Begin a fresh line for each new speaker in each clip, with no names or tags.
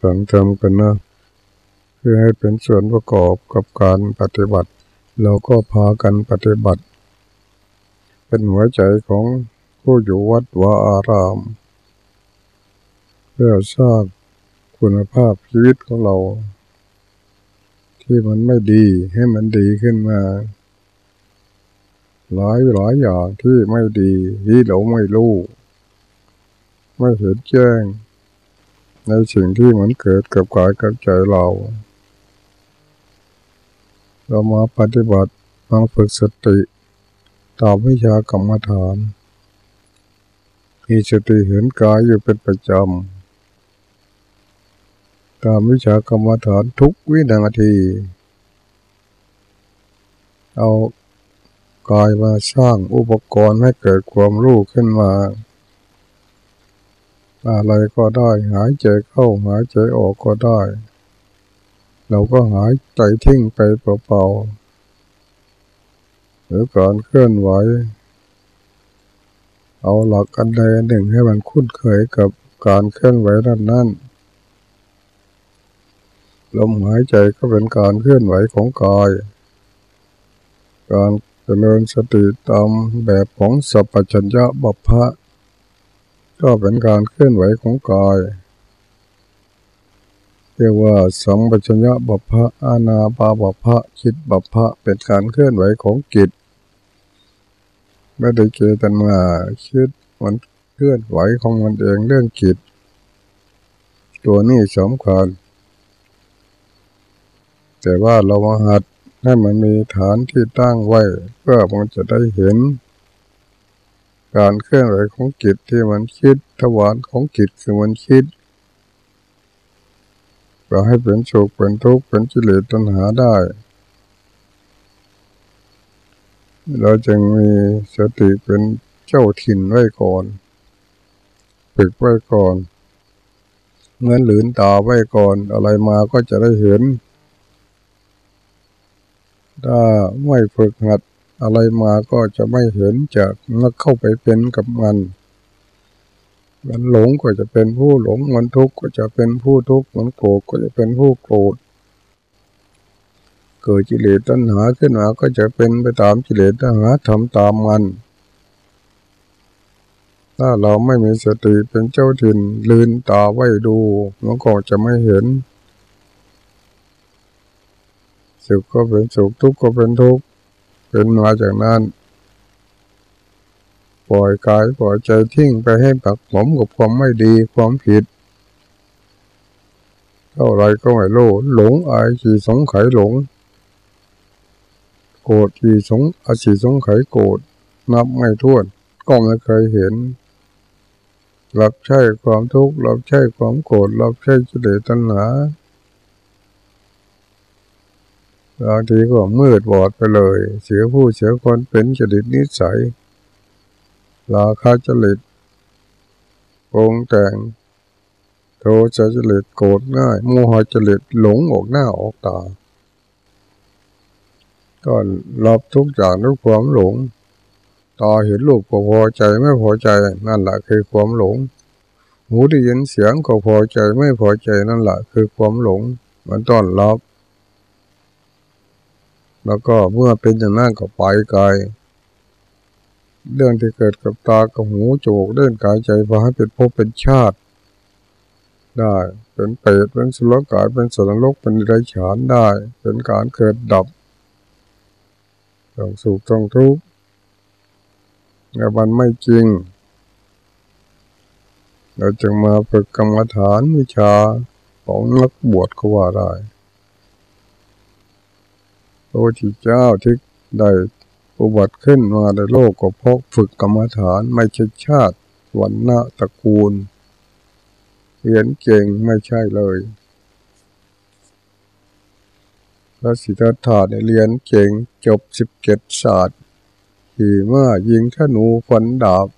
ฝังทำกันนะเพื่อให้เป็นส่วนประกอบกับการปฏิบัติ เราก็พากันปฏิบัติ เป็นหัวใจของผู้อยู่วัดวาอาราม เพื่อสร้างคุณภาพชีวิตของเรา ที่มันไม่ดีให้มันดีขึ้นมา หลายหลายอย่างที่ไม่ดีที่เราไม่รู้ ไม่เห็นแจ้ง ในสิ่งที่มันเกิดกับกายกับใจเรา เรามาปฏิบัติมาฝึกสติตามวิชากรรมฐานมีสติเห็นกายอยู่เป็นประจำตามวิชากรรมฐานทุกวินาที เอากายมาสร้างอุปกรณ์ให้เกิดความรู้ขึ้นมา อะไรก็ได้ หายใจเข้าหายใจออกก็ได้ เราก็หายใจทิ้งไปเปล่าๆหรือการเคลื่อนไหว เอาหลักอันใดหนึ่งให้มันคุ้นเคยกับการเคลื่อนไหวนั้นนั้นลมหายใจก็เป็นการเคลื่อนไหวของกาย การเจริญสติตามแบบของสัพพัญญะบัพพะ ก็เป็นการเคลื่อนไหวของกาย เรียกว่าสัมปชัญญะบัพพะอาณาปาบัพพะคิดบัพพะเป็นการเคลื่อนไหวของจิตไม่ได้เจตนาคิดมันเคลื่อนไหวของมันเองเรื่องจิต ตัวนี้สำคัญแต่ว่าเรามาหัดให้มันมีฐานที่ตั้งไว้ เพื่อมันจะได้เห็น การเคลื่อนไหวของจิตที่มันคิดทวารของจิตคือมันคิดเราให้เป็นโศกเป็นทุกข์เป็นจิเลตัณหาได้ เราจึงมีสติเป็นเจ้าถิ่นไว้ก่อนฝึกไว้ก่อนเงินหลืนตาไว้ก่อนอะไรมาก็จะได้เห็น ถ้าไม่ฝึกหัด อะไรมาก็จะไม่เห็นจะนักเข้าไปเป็นกับมัน มันหลงก็จะเป็นผู้หลง มันทุกข์ก็จะเป็นผู้ทุกข์ มันโกรธก็จะเป็นผู้โกรธ เกิดจิเลตัณหาขึ้นมาก็จะเป็นไปตามจิเลตัณหาทำตามมัน ถ้าเราไม่มีสติเป็นเจ้าถิ่นลืนตาไว้ดูมันก็จะไม่เห็น สุขก็เป็นสุขทุกข์ก็เป็นทุกข์ เป็นมาจากนั้นปล่อยกายปล่อยใจทิ้งไปให้ปักหมกับความไม่ดีความผิด เท่าไรก็ไม่รู้หลงอายขี่สงไขหลง โกรธที่สงอาชีสงไขโกรธนับไม่ถ้วนก็ไม่เคยเห็นรับใช้ความทุกข์รับใช้ความโกรธรับใช้จิเลตัณหา บางทีก็มืดบอดไปเลย เสียผู้เสียคนเป็นจริตนิสัยลาคาจริตโกงแต่ง โทสะจริตโกรธง่ายโมหะจริตหลงออกหน้าออกตาก็รับทุกอย่างด้วยความหลงตาเห็นรูปก็พอใจไม่พอใจนั่นแหละคือความหลง หูได้ยินเสียงก็พอใจไม่พอใจนั่นแหละคือความหลง มันต้อนรับ แล้วก็เมื่อเป็นอย่างนั้นก็ไปไกลเรื่องที่เกิดกับตากับหูจมูกเดินกายใจพาให้เป็นภพเป็นชาติ ได้เป็นเปรตเป็นสุรกายเป็นสัตว์โลกเป็นไรฉานได้ เป็นการเกิดดับต้องสุขต้องทุกข์แต่มันไม่จริง เราจึงมาฝึกกรรมฐานวิชาของนักบวชก็ว่าได้ พระที่เจ้าที่ได้อุบัติขึ้นมาในโลกก็เพราะฝึกกรรมฐานไม่ใช่ชาติวันณะตระกูลเรียนเก่งไม่ใช่เลยพระสิทธัตถะเรียนเก่งจบสิบเจ็ดศาสตร์ขี่ม้ายิงธนูฟันดาบ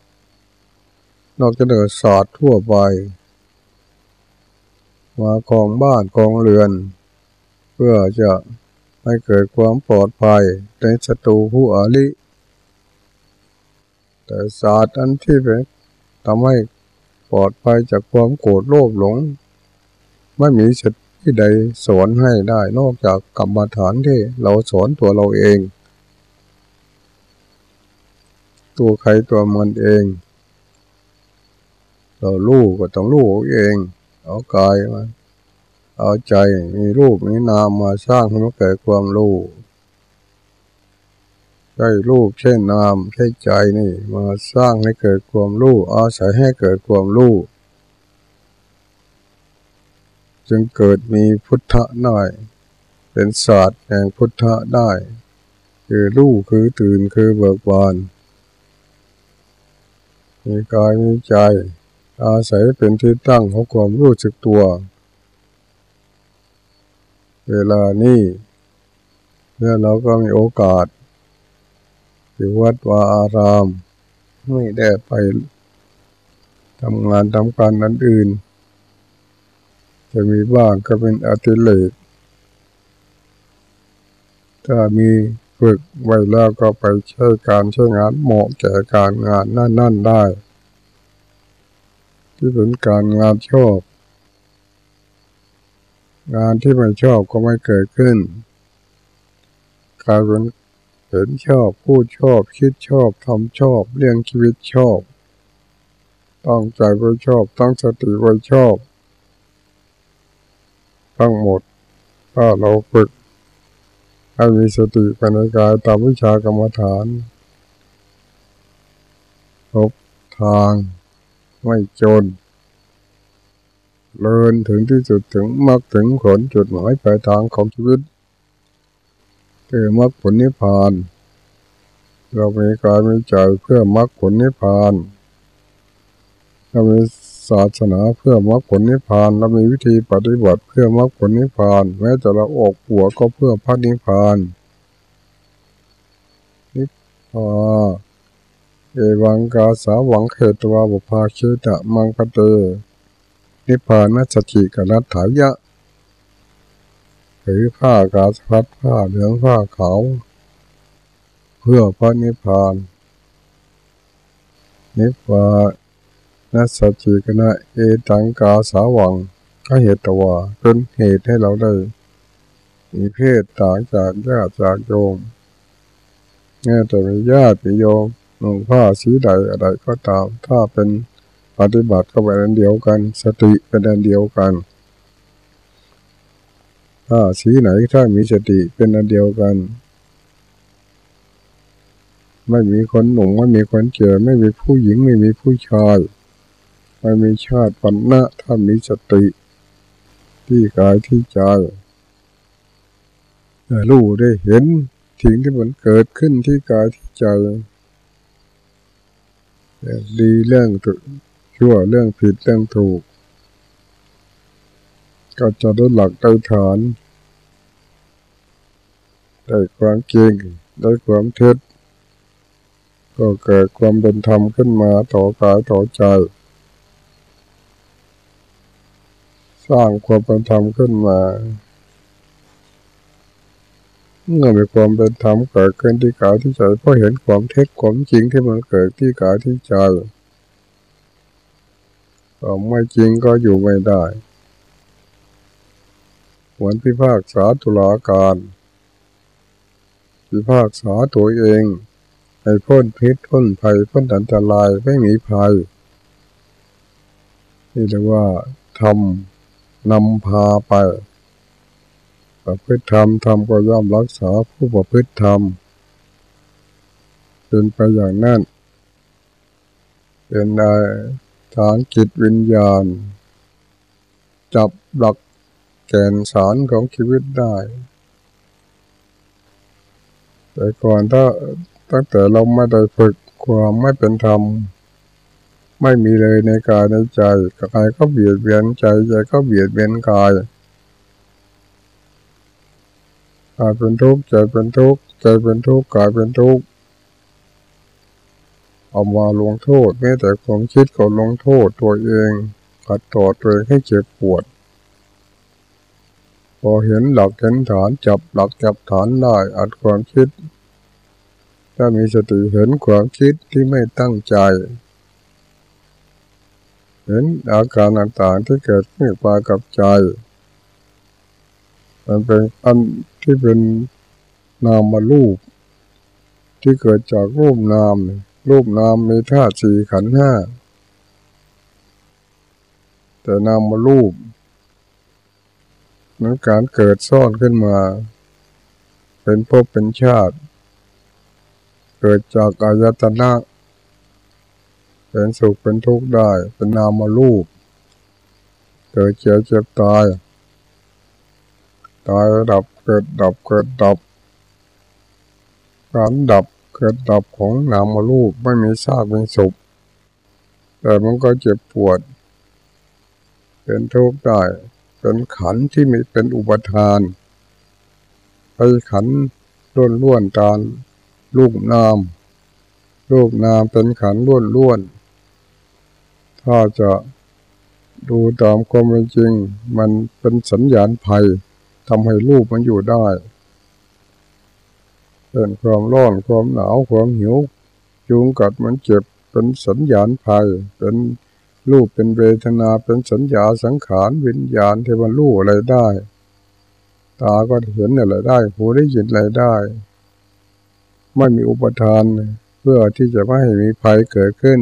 นอกจากเดินศาสตร์ทั่วไป มากองบ้านกองเรือน เพื่อจะ ให้เกิดความปลอดภัยในศัตรูผู้อาลิ แต่ศาสตร์อันที่เป็นทำให้ปลอดภัยจากความโกรธโลภหลง ไม่มีสติใดสอนให้ได้นอกจากกรรมฐานที่เราสอนตัวเราเอง ตัวใครตัวมันเอง เราลูกก็ต้องลูกเอง เอากายมา เอาใจมีรูปมีนามมาสร้างให้มันเกิดความรู้ใช้รูปใช้นามใช้ใจนี่ มาสร้างให้เกิดความรู้อาศัยให้เกิดความรู้จึงเกิดมีพุทธะได้เป็นศาสตร์แห่งพุทธะได้ คือรู้คือตื่นคือเบิกบานมีกายมีใจ อาศัยเป็นที่ตั้งของความรู้สึกตัว เวลานี้เนี่ยเราก็มีโอกาสที่วัดวาอาราม ไม่ได้ไปทำงานทำการนั้นอื่น จะมีบ้างก็เป็นอาติเลกถ้ามีฝึกไว้แล้วก็ไปใช้การใช้งานเหมาะแก่การงานนั่นนั่นได้ ที่เป็นการงานชอบ งานที่ไม่ชอบก็ไม่เกิดขึ้นการเป็นเห็นชอบพูดชอบคิดชอบทำชอบเลี้ยงชีวิตชอบต้องใจไว้ชอบตั้งสติไว้ชอบ ทั้งหมดถ้าเราฝึกให้มีสติปัญญายตามวิชากรรมฐานพบทางไม่จน เลินถึงที่สุดถึงมรรคถึงผลจุดหมายปลายทางของชีวิตคือมรรคผลนิพพาน เรามีกายมีใจเพื่อมรรคผลนิพพานเรามีศาสนาเพื่อมรรคผลนิพพานเรามีวิธีปฏิบัติเพื่อมรรคผลนิพพานแม้แต่เราออกปัวก็เพื่อพระนิพพานนิพพานเอวังกาสาวังเขตวาบุพาเชตะมังคเต นิพพานัสจิกนัตถายะถือผ้ากาสพัดผ้าเหลืองผ้าขาวเพื่อพระนิพพาน นิพพานนัสจิกนะเอตังกาสาวังก็เหตุว่าเป็นเหตุให้เราได้ มีเพศต่างจากญาติจากโยมแม้แต่มีญาติมีโยมนุ่งผ้าสีใดอะไรก็ตาม ถ้าเป็น ปฏิบัติก็เป็นอันเดียวกัน สติเป็นอันเดียวกัน ถ้าสีไหนถ้ามีสติเป็นอันเดียวกัน ไม่มีคนหนุ่มไม่มีคนเจอไม่มีผู้หญิงไม่มีผู้ชายไม่มีชาติปัญญะถ้ามีสติ ที่กายที่ใจรู้ได้เห็นสิ่งที่มันเกิดขึ้นที่กายที่ใจดีเรื่อง ชั่วเรื่องผิดเรื่องถูก ก็จะได้หลักได้ฐานได้ความจริงได้ความเท็จก็เกิดความเป็นธรรมขึ้นมาต่อกายต่อใจ สร้างความเป็นธรรมขึ้นมาเมื่อมีความเป็นธรรมเกิดขึ้นที่กายที่ใจเพราะเห็นความเท็จความจริงที่มันเกิดที่กายที่ใจ ความไม่จริงก็อยู่ไม่ได้เหมือนพิพากษาตุลาการ พิพากษาตัวเองให้พ้นพิษพ้นภัยพ้นอันตรายไม่มีภัย นี่เรียกว่าทำนำพาไปประพฤติธรรมธรรมก็ย่อมรักษาผู้ประพฤติธรรมเป็นไปอย่างนั้นเป็น ได้ทางจิตวิญญาณ จับหลักแกนสารของชีวิตได้ แต่ก่อนถ้าตั้งแต่เราไม่ได้ฝึกความไม่เป็นธรรม ไม่มีเลยในกายในใจกายก็เบียดเบียนใจใจก็เบียดเบียนกายกายเป็นทุกข์ใจเป็นทุกข์ใจเป็นทุกข์กายเป็นทุกข์ เอามาลงโทษแม้แต่ความคิดก็ลงโทษตัวเองขัดต่อตัวเองให้เจ็บปวด พอเห็นหลักเห็นฐานจับหลักจับฐานได้อัดความคิด ถ้ามีสติเห็นความคิดที่ไม่ตั้งใจ เห็นอาการต่างๆที่เกิดขึ้นปากับใจ มันเป็นอันที่เป็นนามมารูป ที่เกิดจากรูปนาม รูปนามมีธาตุสี่ขันห้า แต่นามมารูปนั้นการเกิดซ่อนขึ้นมา เป็นภพเป็นชาติ เกิดจากอายตนะ เป็นสุขเป็นทุกข์ได้ เป็นนามารูป เกิดเจ็บเจ็บตาย ตายดับเกิดดับเกิดดับ การดับ เกิดดับของนามรูปไม่มีซากเป็นสุขแต่มันก็เจ็บปวด เป็นทุกข์ได้ เป็นขันที่มีเป็นอุปทานไปขันล้วนล้วนตาลูกนามลูกนามเป็นขันล้วนล้วน ถ้าจะดูตามความเป็นจริง มันเป็นสัญญาณภัยทำให้รูปมันอยู่ได้ เป็นความร้อนความหนาวความหิว จุงกัดมันเจ็บเป็นสัญญาณภัย เป็นรูปเป็นเวทนาเป็นสัญญาสังขารวิญญาณที่มันรู้อะไรได้ ตาก็เห็นอะไรได้หูได้ยินอะไรได้ ไม่มีอุปทานเพื่อที่จะไม่ให้มีภัยเกิดขึ้น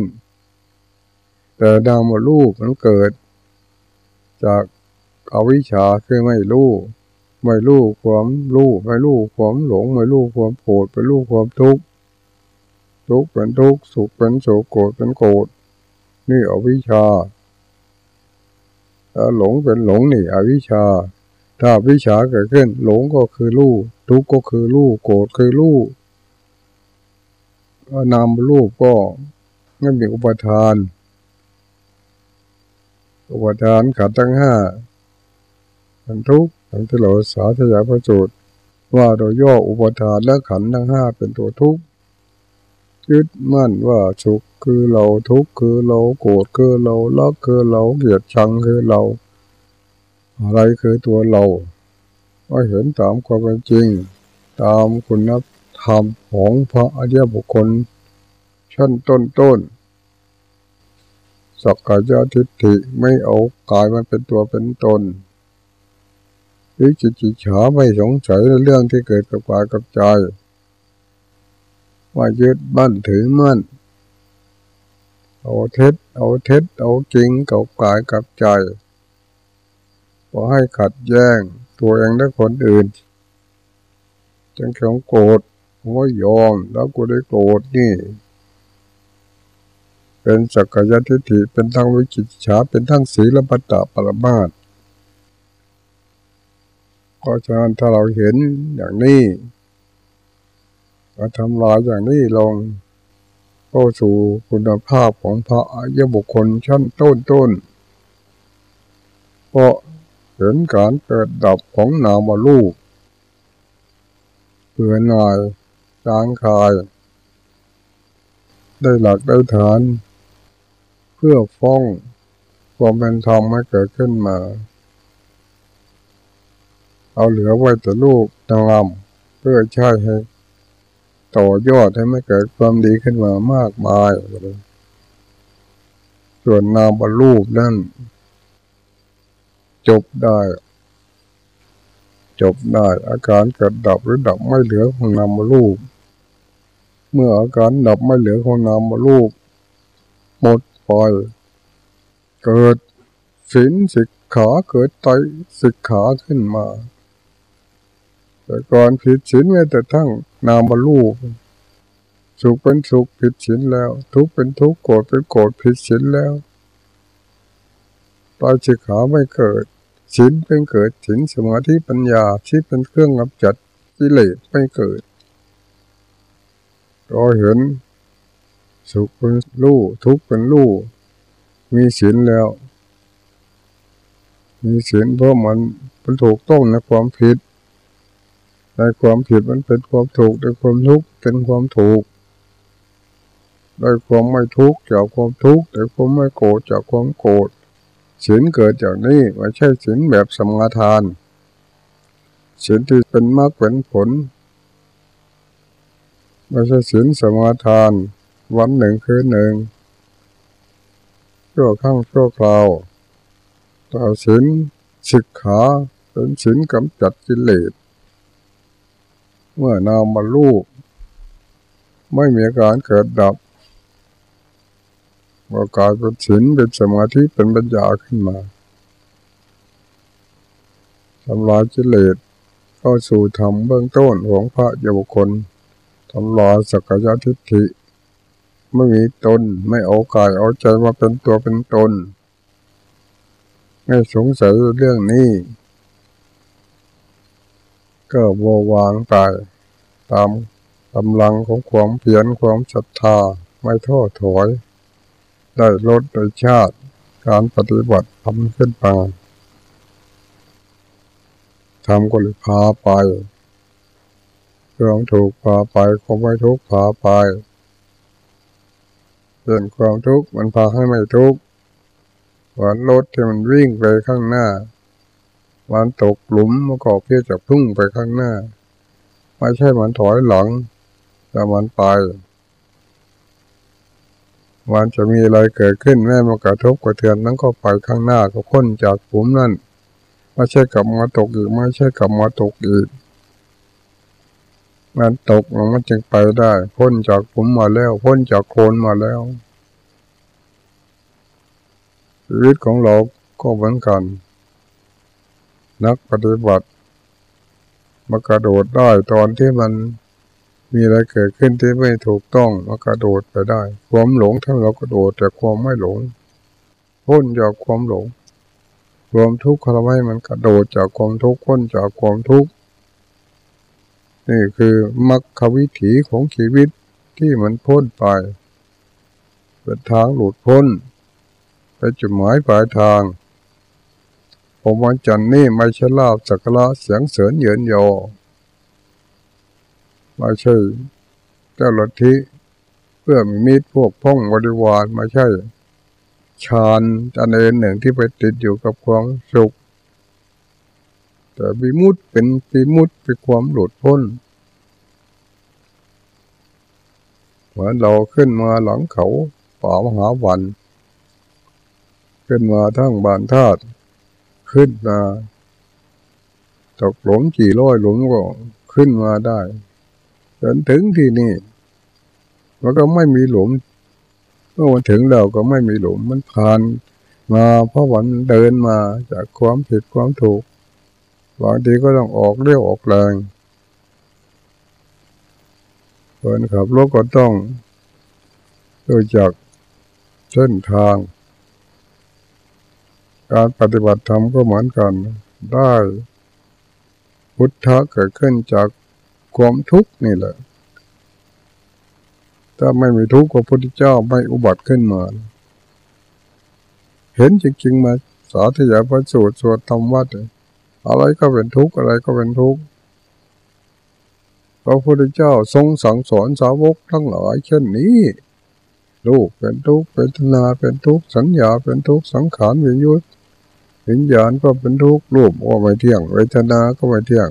แต่ดาวมาลูกมันเกิด จากอาวิชชาคือไม่รู้ ไม่รู้ความรู้ไม่รู้ความหลงไม่รู้ความโกรธไม่รู้ความทุกข์ทุกข์เป็นทุกข์สุขเป็นสุขโกรธเป็นโกรธนี่อวิชชาถ้าหลงเป็นหลงนี่ อวิชชา ถ้าวิชาเกิดขึ้น หลงก็คือรู้ทุกข์ก็คือรู้โกรธคือรู้นามรูปก็ไม่มีอุปทาน อุปทานขัดทั้งห้าเป็นทุกข์ ทั้งที่เราสาธยายพระสูตรว่าโดยย่ออุปทานและขันทั้งห้าเป็นตัวทุกข์ยึดมั่นว่าสุขคือเราทุกข์คือเราโกรธคือเราลักคือเราเกลียดชังคือเรา อะไรคือตัวเราก็เห็นตามความเป็นจริง ตามคุณธรรมของพระอริยบุคคล ชั้นต้นต้นสักกายทิฏฐิไม่เอากายมันเป็นตัวเป็นตน วิจิจิฉาไม่สงสัยในเรื่องที่เกิดกับกายกับใจว่ายึดบั้นถือมั่นเอาเท็จเอาเท็จเอาจริงกับกายกับใจพอให้ขัดแย้งตัวเองและคนอื่นจึงข็งโกรธผมว่ายอมแล้วกูได้โกรธนี่ เป็นสักกายทิฏฐิเป็นทั้งวิจิตฉาเป็นทั้งศีลปัตตปรมาต ก็ฉะนั้นถ้าเราเห็นอย่างนี้เราทำลายอย่างนี้ลงก็สู่คุณภาพของพระอริยบุคคลชั้นต้นต้นเพราะเห็นการเกิดดับของนามลูกเปื่อหน่ายจางคาย ได้หลักได้ฐาน เพื่อฟ้องความเป็นธรรมให้เกิดขึ้นมา เอาเหลือไว้แต่ลูกตามเพื่อใช้ให้ต่อยอดให้ไม่เกิดความดีขึ้นมามากมาย ส่วนนามบรรลุนั่น จบได้ จบได้ อาการเกิดดับหรือดับไม่เหลือของนามบรรลุเมื่ออาการดับไม่เหลือของนามบรรลุหมดปล่อย เกิดศีลสิกขาเกิดไตสิกขาขึ้นมา แต่ก่อนผิดศีลแม้แต่ทั้งนามบรรลุสุขเป็นสุขผิดศีลแล้ว ทุกเป็นทุกโกรธเป็นโกรธผิดศีลแล้วตายสิขาไม่เกิดศีลเป็นเกิดศีลสมาธิปัญญาที่เป็นเครื่องกำจัดกิเลสไม่เกิดก็เห็นสุขเป็นรู้ทุกข์เป็นรู้มีศีลแล้ว มีศีลเพราะมันมันถูกต้องในความผิด ในความผิดมันเป็นความถูกในความทุกข์เป็นความถูกได้ความไม่ทุกข์จากความทุกข์แต่ความไม่โกรธจากความโกรธศีลเกิดจากนี้ไม่ใช่ศีลแบบสมาทานศีลที่เป็นมรรคเป็นผลไม่ใช่ศีลสมาทาน วันหนึ่งคืนหนึ่งชั่วข้างชั่วคราวต่อศีลศึกขาเป็นศีลกำจัดกิเลส เมื่อนามมาลูกไม่มีการเกิดดับว่ากายเป็นศีลเป็นสมาธิเป็นปัญญาขึ้นมาทำลายกิเลสเข้าสู่ธรรมเบื้องต้นของพระเยาวคนทำลายสักยทิฏฐิ ไม่มีตนไม่เอากายเอาใจมาเป็นตัวเป็นตน ไม่สงสัยเรื่องนี้ ก็ววางไป ตามกำลังของความเพียรความศรัทธาไม่ท้อถอย ได้ลดโดยชาติการปฏิบัติทำขึ้นมาทำก็เลยพาไปความถูกพาไปความไม่ทุกพาไปเป็นความทุกข์มันพาให้ไม่ทุกข์วันรถที่มันวิ่งไปข้างหน้าวันตกหลุมมันก็เพื่อจะพุ่งไปข้างหน้า ไม่ใช่มันถอยหลังแต่มันไปวันจะมีอะไรเกิดขึ้นแม่มากระทบกระเทือนนั้นก็ไปข้างหน้าก็พ้นจากหลุมนั่นไม่ใช่กลับมาตกอีกไม่ใช่กลับมาตกอีกมันตกมันจึงไปได้ พ้นจากผมมาแล้ว พ้นจากโคนมาแล้วชีวิตของเราก็เหมือนกัน นักปฏิบัติ มากระโดดได้ตอนที่มันมีอะไรเกิดขึ้นที่ไม่ถูกต้องมากระโดดไปได้ ความหลงถ้าเรากระโดดแต่ความไม่หลงพ้นจากความหลงความทุกข์เราให้มันกระโดดจากความทุกข์พ้นจากความทุกข์นี่คือมรรควิถีของชีวิตที่มันพ้นไปเป็นทางหลุดพ้นไปจุดหมายปลายทาง ผมวันจันนี่ไม่ใช่ลาบสักละเสียงเสริญเยินยอไม่ใช่เจ้าลทธิเพื่อมีมิตรพวกพ้องบริวารไม่ใช่ฌานอันเองหนึ่งที่ไปติดอยู่กับความสุข แต่วิมุตเป็นวิมุตเป็นความหลุดพ้นเหมือนเราขึ้นมาหลังเขาป่ามหาวัน ขึ้นมาทั้งบานธาตุ ขึ้นมาตกหลงกี่ร้อยหลงก็ขึ้นมาได้ จนถึงที่นี่มันก็ไม่มีหลุมเมื่อมันถึงเราก็ไม่มีหลุมมันผ่านมาเพราะวันเดินมาจากความผิดความถูกบางทีก็ต้องออกเรียวออกแรงคนขับรถก็ต้องดูจากเส้นทาง การปฏิบัติธรรมก็เหมือนกัน ได้ พุทธะเกิดขึ้นจากความทุกข์นี่แหละ ถ้าไม่มีทุกข์พระพุทธเจ้าไม่อุบัติขึ้นมา เห็นจริงๆมาสาธยายพระสูตรสวดธรรมวัดอะไรก็เป็นทุกข์อะไรก็เป็นทุกข์พระพุทธเจ้าทรงสั่งสอนสาวกทั้งหลายเช่นนี้ลูกเป็นทุกข์เป็นนาเป็นทุกข์สัญญาเป็นทุกข์สังขารวิญญาณ วิญญาณก็เป็นทุกข์รูปก็ไม่เที่ยง เวทนาก็ไม่เที่ยง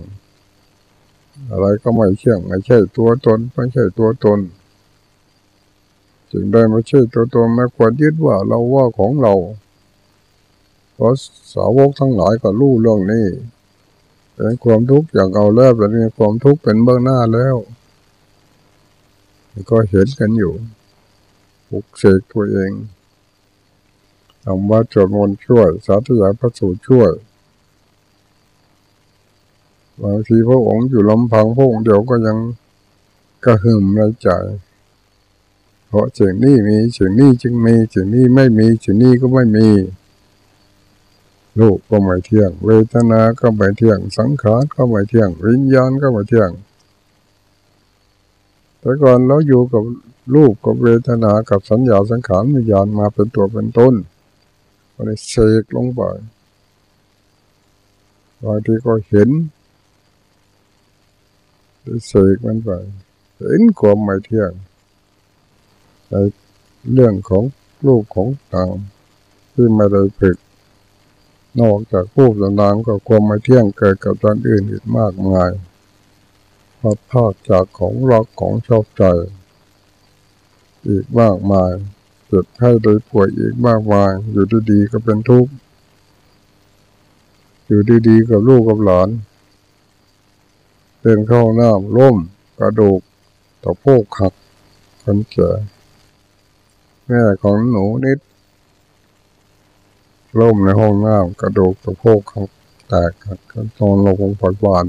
อะไรก็ไม่เที่ยง ไม่ใช่ตัวตน ไม่ใช่ตัวตน จึงได้ไม่ใช่ตัวตนไม่ควรยึดว่าเราว่าของเรา เพราะสาวกทั้งหลายก็รู้เรื่องนี้เป็นความทุกข์อย่างเอาแล้วเป็นความทุกข์เป็นเบื้องหน้าแล้ว ก็เห็นกันอยู่ปลุกเสกตัวเอง ทำว่าจดมนช่วย สาธยายพระสูตรช่วยบางทีพระองค์อยู่ลำพังพระองค์เดี๋ยวก็ยังกระหึ่มในใจ เพราะสิ่งนี้มีสิ่งนี้จึงมีสิ่งนี้ไม่มีสิ่งนี้ก็ไม่มีรูปก็ไม่เที่ยง เวทนาก็ไม่เที่ยง สังขารก็ไม่เที่ยง วิญญาณก็ไม่เที่ยง แต่ก่อนเราอยู่กับรูปกับเวทนากับสัญญาสังขารวิญญาณมาเป็นตัวเป็นต้น ก็เลยเสกลงไปบางทีก็เห็นเสกมันไปเห็นความไม่เที่ยงในเรื่องของรูปของต่างที่ไม่ได้ฝึกนอกจากรูปต่างๆก็ความไม่เที่ยงเกิดกับด้านอื่นอีกมากมายพอภาคจากของรักของชอบใจ อีกมากมาย เจ็บไข้โดยป่วยอีกมากมาย อยู่ดีๆก็เป็นทุกข์ อยู่ดีๆกับลูกกับหลานเดินเข้าน้ำล้มกระดูกตะโพกขักคนแก่แม่ของหนูนิดล้มในห้องน้ำกระดูกตะโพกขักแตกหักก็นอนลงบนฝันบาน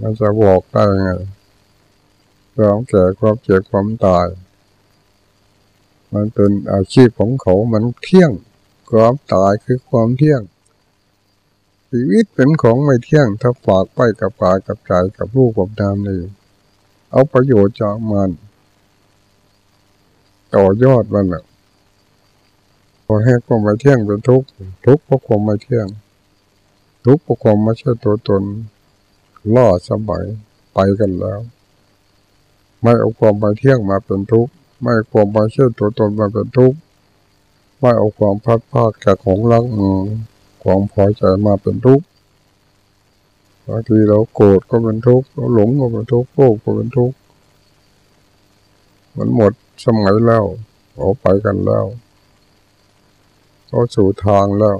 มันจะบอกได้ไงความแก่ความเจ็บความตาย มันเป็นอาชีพของเขามันเที่ยงความตายคือความเที่ยง ชีวิตเป็นของไม่เที่ยง ถ้าฝากไปกับกายกับใจกับลูกกับนามนี่เอาประโยชน์จากมัน ต่อยอดมันแหละพอให้ความไม่เที่ยงเป็นทุกข์ทุกข์เพราะความไม่เที่ยง ทุกข์เพราะความไม่ใช่ตัวตนล่อสมัยไปกันแล้ว ไม่เอาความไปเที่ยงมาเป็นทุกข์ ไม่ความไปเชื่อตัวตนมาเป็นทุกข์ไม่เอาความพัดพาดแก่ของรักความพอใจมาเป็นทุกข์บางทีเราโกรธก็เป็นทุกข์เราหลงก็เป็นทุกข์โกรธก็เป็นทุกข์มันหมดสมัยแล้วออกไปกันแล้วก็สู่ทางแล้ว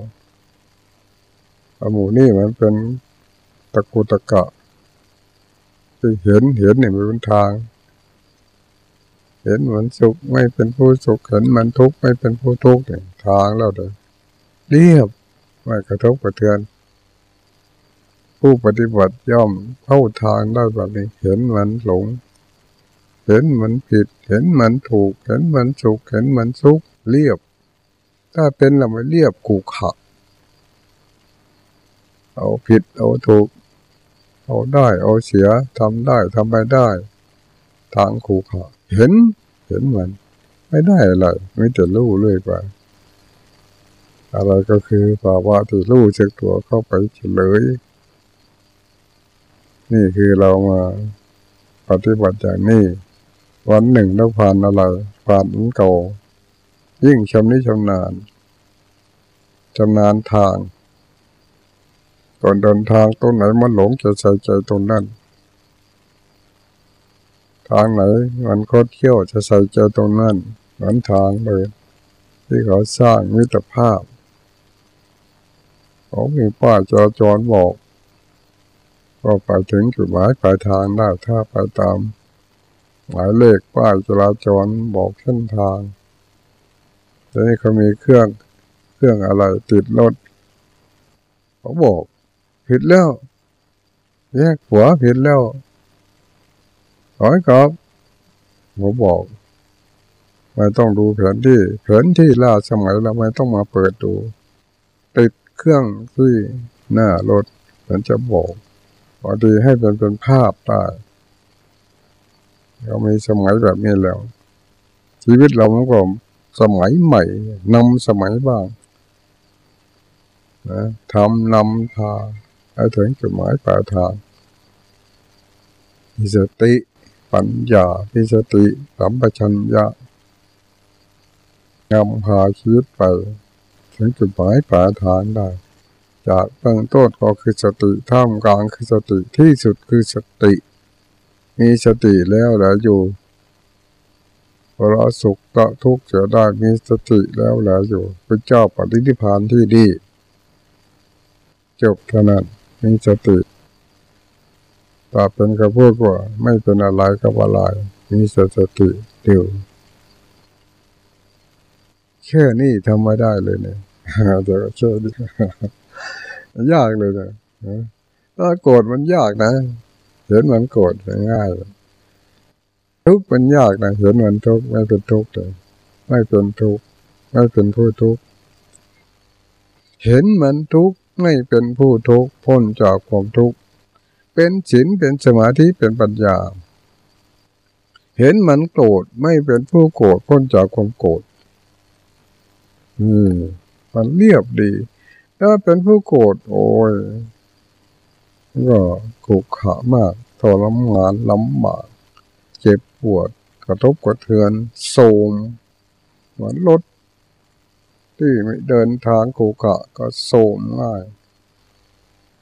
อหมูนี่มันเป็นตะกุตะกะที่เห็นเห็นเนี่ยมันเป็นทาง เห็นเหมือนสุขไม่เป็นผู้สุขเห็นมันทุกข์ไม่เป็นผู้ทุกข์เนี่ยทางแล้วเลยเรียบไม่กระทบกระเทือน ผู้ปฏิบัติย่อมเข้าทางได้แบบนี้เห็นมันหลง เห็นมันผิด เห็นมันถูก เห็นมันสุขเห็นมันสุกข์เรียบ ถ้าเป็นเราไม่เรียบกูขะเอาผิดเอาถูก เอาได้เอาเสียทำได้ทำไม่ได้ ทางขูขา เห็น เห็นมัน ไม่ได้อะไรไม่แต่รู้เรื่อยไปอะไรก็คือภาวะที่รู้เช็คตัวเข้าไปเฉลย นี่คือเรามาปฏิบัติอย่างนี้ วันหนึ่งต้องผ่านอะไรผ่านเก่ายิ่งชำนิชำนาญชำนาญทางก่อนเดินทางตรงไหนมันหลงจะใส่ใจตรงนั้น ทางไหนมันคดเที่ยวจะใส่ใจตรงนั้นหนทางเลย ที่เขาสร้างมิตรภาพเขามีป้ายจราจรบอก ก็ไปถึงจุดหมายปลายทางได้ถ้าไปตาม หมายเลขป้ายจราจรบอกเส้นทางทีนี้เขามีเครื่องเครื่องอะไรติดรถเขาบอก ผิดแล้ว แยกหัวผิดแล้ว ขอยกับผมบอกไม่ต้องดูแผนที่แผนที่ล่าสมัยเราไม่ต้องมาเปิดดู ติดเครื่องที่หน้ารถมันจะบอกพอดีให้เป็นเป็นภาพได้เรามีสมัยแบบนี้แล้ว ชีวิตเรามันก็สมัยใหม่นำสมัยบ้างนะทำนำพาให้ถึงจุดหมายปลายทางมีสติ ปัญญาพิสติสัมปชัญญะนำพาชีวิตไป ถึงจุดหมายปลายทางได้ จากเบื้องต้นก็คือสติท่ามกลางคือสติที่สุดคือสติ มีสติแล้วแหละอยู่เวลาสุขก็ทุกข์จะได้มีสติแล้วแหละอยู่พระเจ้าปฏิทิพานที่ดี จบเท่านั้นมีสติ ถ้าเป็นกระพูดว่าไม่เป็นอะไรกับอะไรมีสติเดียวแค่นี้ทำไม่ได้เลยเนี่ยแต่ก็เชื่อดียากเลยนะถ้าโกรธมันยากนะเห็นมันโกรธง่ายทุกมันยากนะเห็นมันทุกไม่เป็นทุกเลยไม่เป็นทุกไม่เป็นผู้ทุกเห็นมันทุกไม่เป็นผู้ทุกพ้นจากความทุกข์ เป็นศีลเป็นสมาธิเป็นปัญญา เห็นมันโกรธไม่เป็นผู้โกรธพ้นจากความโกรธอืมมันเรียบดี ถ้าเป็นผู้โกรธโอ้ยก็ขุกขามากทรมานลำบากเจ็บปวด กระทบกระเทือนโสมเหมือนรถที่ไม่เดินทางขุกขะก็โสมง่าย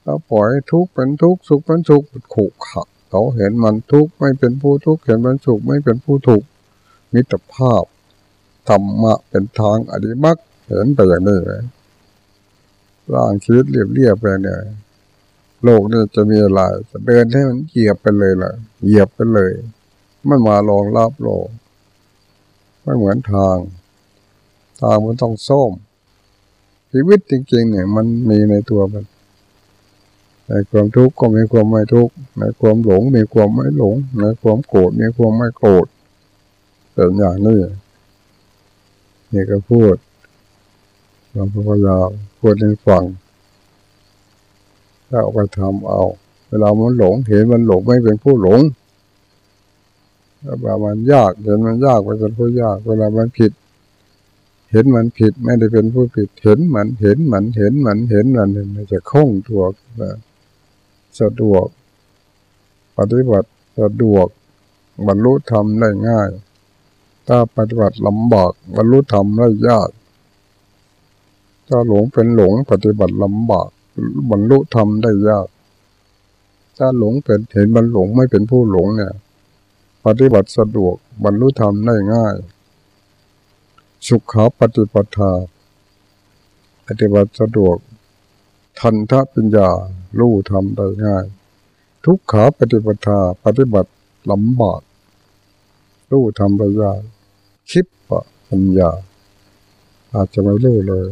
ถ้าปล่อยทุกข์เป็นทุกข์สุขเป็นสุขขุขะเขาเห็นมันทุกข์ไม่เป็นผู้ทุกข์เห็นมันสุขไม่เป็นผู้ทุกข์มิตรภาพธรรมะเป็นทางอริมักเห็นไปอย่างนี้ไหมร่างชีวิตเรียบๆไปเนี่ยโลกนี้จะมีอะไรจะเดินให้มันเหยียบไปเลยล่ะ เหยียบไปเลย มันมารองรับโลกไม่เหมือนทาง ทางมันต้องส้มชีวิตจริงๆเนี่ยมันมีในตัวมัน ในความทุกข์ก็มีความไม่ทุกข์ในความหลงมีความไม่หลงในความโกรธมีความไม่โกรธเป็นอย่างนี้นี่ก็พูดเราพยายามพูดให้ฟังถ้าเอาไปทำเอา เวลามันหลงเห็นมันหลงไม่เป็นผู้หลงเวลามันยากเห็นมันยากไม่เป็นผู้ยาก เวลามันผิด เห็นมันผิดไม่ได้เป็นผู้ผิด เห็นมันเห็นมันเห็นมันเห็นมันมันจะคล่องตัวนะ สะดวก ปฏิบัติสะดวก บรรลุธรรมได้ง่าย ถ้าปฏิบัติลำบากบรรลุธรรมได้ยากถ้าหลงเป็นหลงปฏิบัติลำบากบรรลุธรรมได้ยาก ถ้าหลงเป็นเห็นมันหลงไม่เป็นผู้หลงเนี่ย ปฏิบัติสะดวกบรรลุธรรมได้ง่าย สุขาปฏิปทา ปฏิบัติสะดวก ทันทะปัญญารู้ทำได้ง่าย ทุกขาปฏิปทาปฏิบัติลำบากรู้ทำได้ยากคิดปัญญา อาจจะไม่รู้เลย